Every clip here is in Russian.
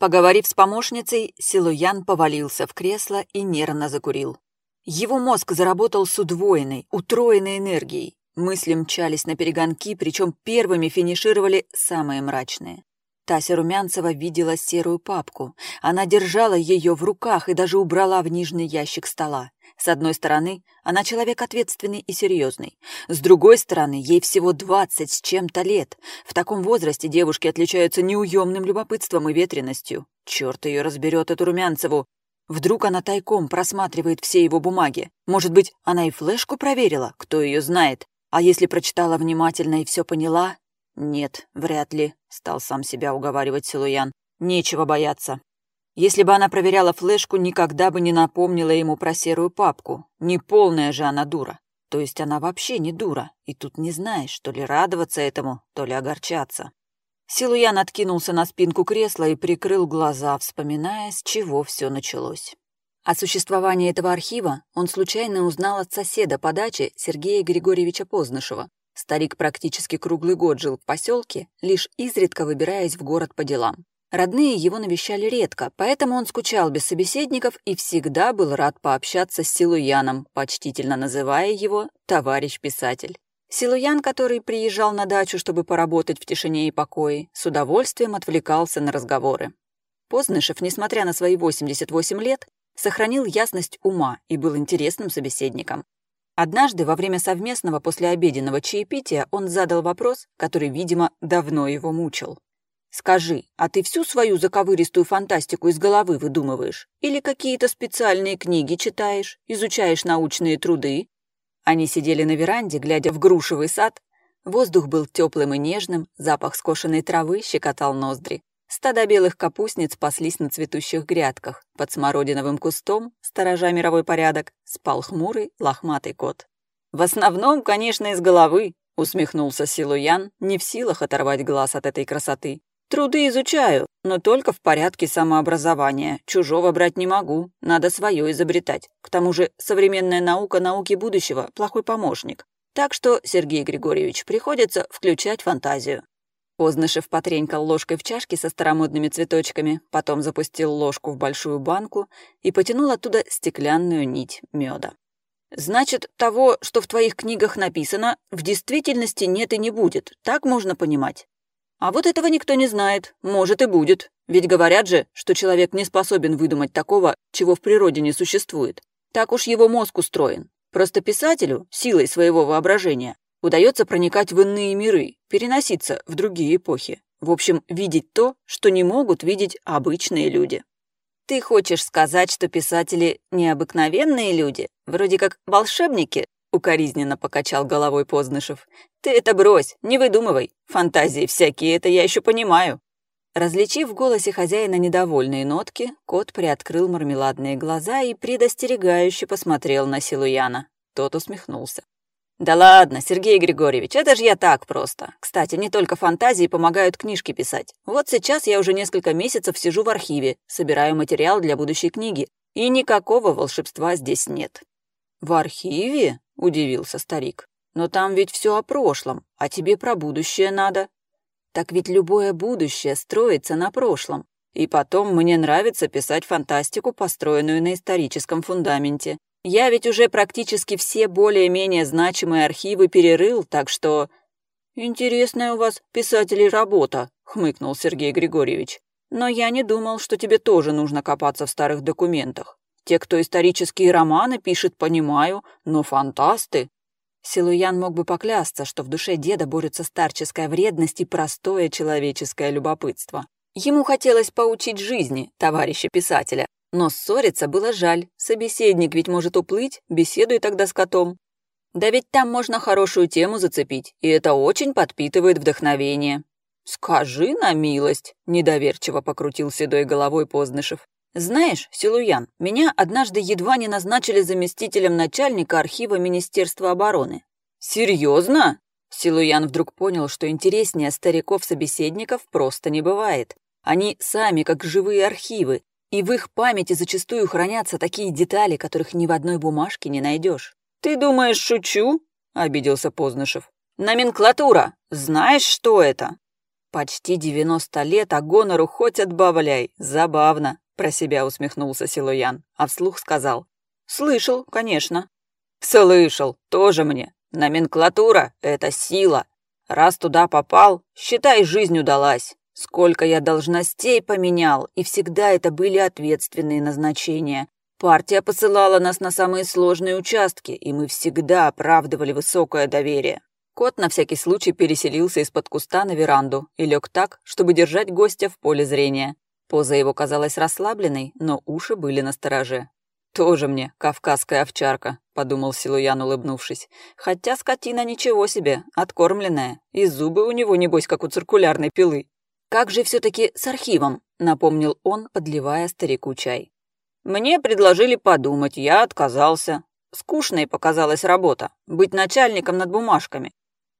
Поговорив с помощницей, Силуян повалился в кресло и нервно закурил. Его мозг заработал с удвоенной, утроенной энергией. Мысли мчались на перегонки, причем первыми финишировали самые мрачные. Тася Румянцева видела серую папку. Она держала ее в руках и даже убрала в нижний ящик стола. С одной стороны, она человек ответственный и серьезный. С другой стороны, ей всего двадцать с чем-то лет. В таком возрасте девушки отличаются неуемным любопытством и ветренностью. Черт ее разберет, эту Румянцеву. Вдруг она тайком просматривает все его бумаги. Может быть, она и флешку проверила, кто ее знает. А если прочитала внимательно и все поняла, «Нет, вряд ли», — стал сам себя уговаривать Силуян. «Нечего бояться. Если бы она проверяла флешку, никогда бы не напомнила ему про серую папку. Не полная же она дура. То есть она вообще не дура, и тут не знаешь, то ли радоваться этому, то ли огорчаться». Силуян откинулся на спинку кресла и прикрыл глаза, вспоминая, с чего все началось. О существовании этого архива он случайно узнал от соседа по даче Сергея Григорьевича Познышева, Старик практически круглый год жил в поселке, лишь изредка выбираясь в город по делам. Родные его навещали редко, поэтому он скучал без собеседников и всегда был рад пообщаться с Силуяном, почтительно называя его «товарищ-писатель». Силуян, который приезжал на дачу, чтобы поработать в тишине и покое, с удовольствием отвлекался на разговоры. Познышев, несмотря на свои 88 лет, сохранил ясность ума и был интересным собеседником. Однажды во время совместного послеобеденного чаепития он задал вопрос, который, видимо, давно его мучил. «Скажи, а ты всю свою заковыристую фантастику из головы выдумываешь? Или какие-то специальные книги читаешь, изучаешь научные труды?» Они сидели на веранде, глядя в грушевый сад. Воздух был теплым и нежным, запах скошенной травы щекотал ноздри. Стада белых капустниц паслись на цветущих грядках. Под смородиновым кустом, сторожа мировой порядок, спал хмурый лохматый кот. «В основном, конечно, из головы», — усмехнулся Силуян, не в силах оторвать глаз от этой красоты. «Труды изучаю, но только в порядке самообразования. Чужого брать не могу, надо свое изобретать. К тому же современная наука науки будущего — плохой помощник. Так что, Сергей Григорьевич, приходится включать фантазию. Познышев потренькал ложкой в чашке со старомодными цветочками, потом запустил ложку в большую банку и потянул оттуда стеклянную нить меда. «Значит, того, что в твоих книгах написано, в действительности нет и не будет, так можно понимать?» «А вот этого никто не знает, может и будет. Ведь говорят же, что человек не способен выдумать такого, чего в природе не существует. Так уж его мозг устроен. Просто писателю, силой своего воображения, удается проникать в иные миры, переноситься в другие эпохи. В общем, видеть то, что не могут видеть обычные люди. Ты хочешь сказать, что писатели необыкновенные люди, вроде как волшебники? Укоризненно покачал головой Познышев. Ты это брось, не выдумывай. Фантазии всякие, это я еще понимаю. Различив в голосе хозяина недовольные нотки, кот приоткрыл мармеладные глаза и предостерегающе посмотрел на Силуяна. Тот усмехнулся. «Да ладно, Сергей Григорьевич, это же я так просто. Кстати, не только фантазии помогают книжки писать. Вот сейчас я уже несколько месяцев сижу в архиве, собираю материал для будущей книги, и никакого волшебства здесь нет». «В архиве?» — удивился старик. «Но там ведь все о прошлом, а тебе про будущее надо». «Так ведь любое будущее строится на прошлом. И потом мне нравится писать фантастику, построенную на историческом фундаменте. Я ведь уже практически все более-менее значимые архивы перерыл, так что...» «Интересная у вас, писателей, работа», — хмыкнул Сергей Григорьевич. «Но я не думал, что тебе тоже нужно копаться в старых документах. Те, кто исторические романы пишет, понимаю, но фантасты...» Силуян мог бы поклясться, что в душе деда борются старческая вредность и простое человеческое любопытство. Ему хотелось поучить жизни товарища писателя, но ссориться было жаль, собеседник ведь может уплыть, беседуй тогда с котом. Да ведь там можно хорошую тему зацепить, и это очень подпитывает вдохновение. «Скажи на милость», — недоверчиво покрутил седой головой Познышев. «Знаешь, Силуян, меня однажды едва не назначили заместителем начальника архива Министерства обороны». «Серьезно?» Силуян вдруг понял, что интереснее стариков-собеседников просто не бывает. Они сами как живые архивы, и в их памяти зачастую хранятся такие детали, которых ни в одной бумажке не найдешь. «Ты думаешь, шучу?» — обиделся Познышев. «Номенклатура! Знаешь, что это?» Почти девяносто лет, а гонору хоть отбавляй. Забавно, про себя усмехнулся Силуян, а вслух сказал. Слышал, конечно. Слышал, тоже мне. Номенклатура — это сила. Раз туда попал, считай, жизнь удалась. Сколько я должностей поменял, и всегда это были ответственные назначения. Партия посылала нас на самые сложные участки, и мы всегда оправдывали высокое доверие. Кот на всякий случай переселился из-под куста на веранду и лег так, чтобы держать гостя в поле зрения. Поза его казалась расслабленной, но уши были настороже. «Тоже мне кавказская овчарка», — подумал Силуян, улыбнувшись. «Хотя скотина ничего себе, откормленная, и зубы у него, небось, как у циркулярной пилы». «Как же все-таки с архивом?» — напомнил он, подливая старику чай. «Мне предложили подумать, я отказался. Скучной показалась работа, быть начальником над бумажками.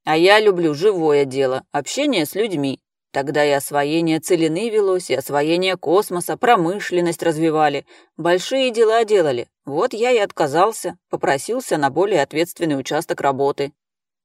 А я люблю живое дело, общение с людьми. Тогда и освоение целины велось, и освоение космоса, промышленность развивали. Большие дела делали. Вот я и отказался, попросился на более ответственный участок работы.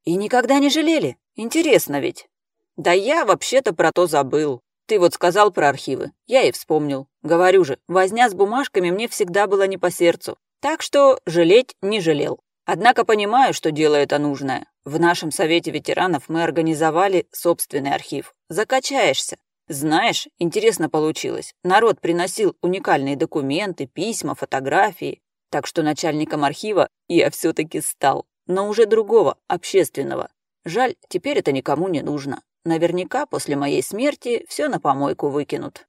И никогда не жалели? Интересно ведь. Да я вообще-то про то забыл. Ты вот сказал про архивы. Я и вспомнил. Говорю же, возня с бумажками мне всегда была не по сердцу. Так что жалеть не жалел. Однако понимаю, что дело это нужное. В нашем совете ветеранов мы организовали собственный архив. Закачаешься. Знаешь, интересно получилось. Народ приносил уникальные документы, письма, фотографии. Так что начальником архива я все-таки стал. Но уже другого, общественного. Жаль, теперь это никому не нужно. Наверняка после моей смерти все на помойку выкинут.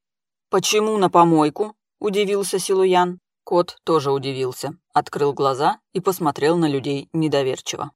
«Почему на помойку?» – удивился Силуян. Кот тоже удивился, открыл глаза и посмотрел на людей недоверчиво.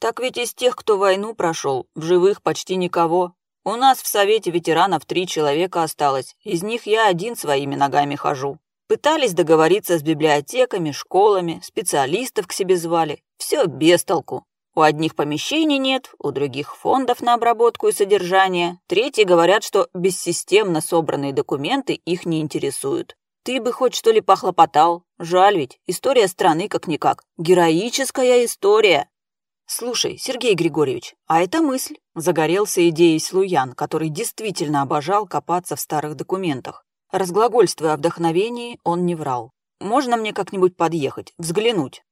Так ведь из тех, кто войну прошел, в живых почти никого. У нас в Совете ветеранов три человека осталось, из них я один своими ногами хожу. Пытались договориться с библиотеками, школами, специалистов к себе звали. Все без толку. У одних помещений нет, у других фондов на обработку и содержание. Третьи говорят, что бессистемно собранные документы их не интересуют. Ты бы хоть что ли похлопотал. Жаль ведь, история страны как-никак. Героическая история. «Слушай, Сергей Григорьевич, а это мысль?» Загорелся идеей Слуян, который действительно обожал копаться в старых документах. Разглагольствуя о вдохновении, он не врал. «Можно мне как-нибудь подъехать, взглянуть?»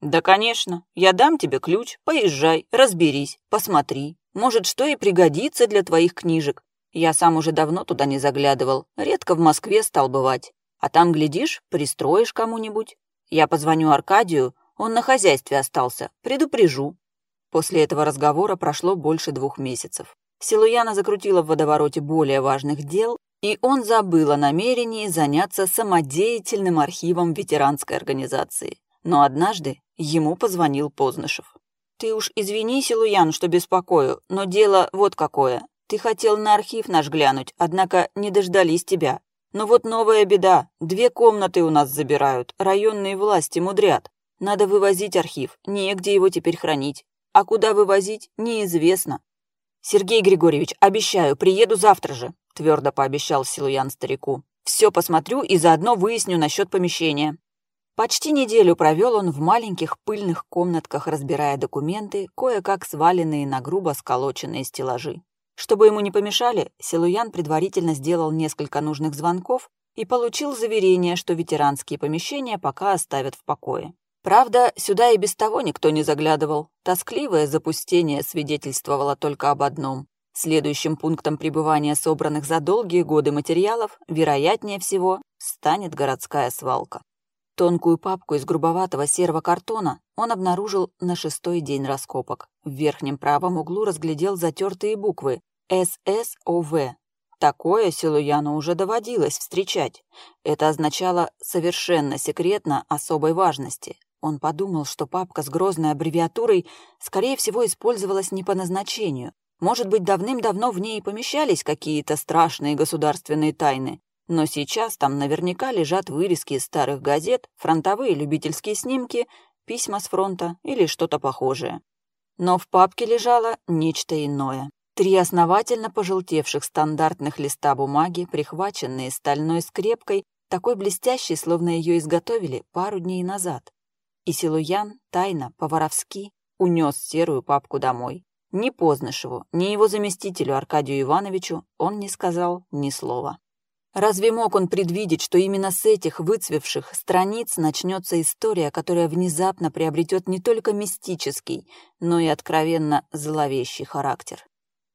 «Да, конечно. Я дам тебе ключ. Поезжай, разберись, посмотри. Может, что и пригодится для твоих книжек. Я сам уже давно туда не заглядывал. Редко в Москве стал бывать. А там, глядишь, пристроишь кому-нибудь. Я позвоню Аркадию, он на хозяйстве остался. Предупрежу. После этого разговора прошло больше двух месяцев. Силуяна закрутила в водовороте более важных дел, и он забыл о намерении заняться самодеятельным архивом ветеранской организации. Но однажды ему позвонил Познышев. «Ты уж извини, Силуян, что беспокою, но дело вот какое. Ты хотел на архив наш глянуть, однако не дождались тебя. Но вот новая беда. Две комнаты у нас забирают, районные власти мудрят. Надо вывозить архив, негде его теперь хранить. А куда вывозить, неизвестно. «Сергей Григорьевич, обещаю, приеду завтра же», — твердо пообещал Силуян старику. «Все посмотрю и заодно выясню насчет помещения». Почти неделю провел он в маленьких пыльных комнатках, разбирая документы, кое-как сваленные на грубо сколоченные стеллажи. Чтобы ему не помешали, Силуян предварительно сделал несколько нужных звонков и получил заверение, что ветеранские помещения пока оставят в покое. Правда, сюда и без того никто не заглядывал. Тоскливое запустение свидетельствовало только об одном. Следующим пунктом пребывания собранных за долгие годы материалов, вероятнее всего, станет городская свалка. Тонкую папку из грубоватого серого картона он обнаружил на шестой день раскопок. В верхнем правом углу разглядел затертые буквы «ССОВ». Такое Силуяну уже доводилось встречать. Это означало «совершенно секретно особой важности», он подумал, что папка с грозной аббревиатурой, скорее всего, использовалась не по назначению. Может быть, давным-давно в ней помещались какие-то страшные государственные тайны. Но сейчас там наверняка лежат вырезки из старых газет, фронтовые любительские снимки, письма с фронта или что-то похожее. Но в папке лежало нечто иное. Три основательно пожелтевших стандартных листа бумаги, прихваченные стальной скрепкой, такой блестящей, словно ее изготовили пару дней назад. И Силуян тайно, по-воровски, унес серую папку домой. Ни Познышеву, ни его заместителю Аркадию Ивановичу он не сказал ни слова. Разве мог он предвидеть, что именно с этих выцвевших страниц начнется история, которая внезапно приобретет не только мистический, но и откровенно зловещий характер?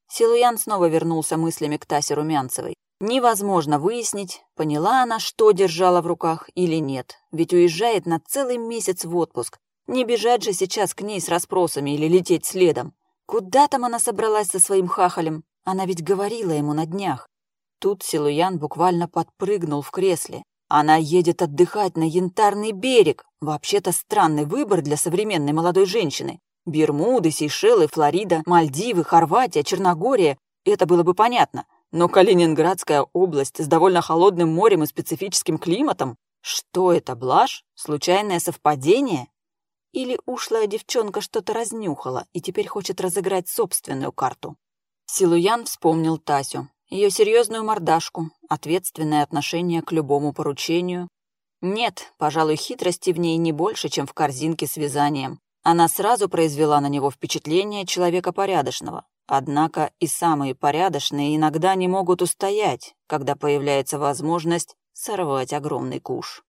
Силуян снова вернулся мыслями к Тасе Румянцевой. Невозможно выяснить, поняла она, что держала в руках или нет, ведь уезжает на целый месяц в отпуск. Не бежать же сейчас к ней с расспросами или лететь следом. Куда там она собралась со своим хахалем? Она ведь говорила ему на днях. Тут Силуян буквально подпрыгнул в кресле. Она едет отдыхать на Янтарный берег. Вообще-то странный выбор для современной молодой женщины. Бермуды, Сейшелы, Флорида, Мальдивы, Хорватия, Черногория — это было бы понятно. Но Калининградская область с довольно холодным морем и специфическим климатом? Что это, блажь? Случайное совпадение? Или ушлая девчонка что-то разнюхала и теперь хочет разыграть собственную карту? Силуян вспомнил Тасю, ее серьезную мордашку, ответственное отношение к любому поручению. Нет, пожалуй, хитрости в ней не больше, чем в корзинке с вязанием. Она сразу произвела на него впечатление человека порядочного. Однако и самые порядочные иногда не могут устоять, когда появляется возможность сорвать огромный куш.